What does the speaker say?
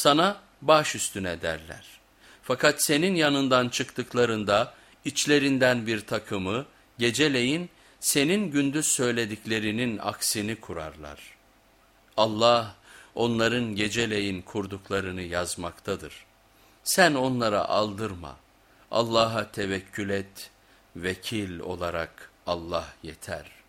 Sana baş üstüne derler. Fakat senin yanından çıktıklarında içlerinden bir takımı geceleyin senin gündüz söylediklerinin aksini kurarlar. Allah onların geceleyin kurduklarını yazmaktadır. Sen onlara aldırma. Allah'a tevekkül et, vekil olarak Allah yeter.''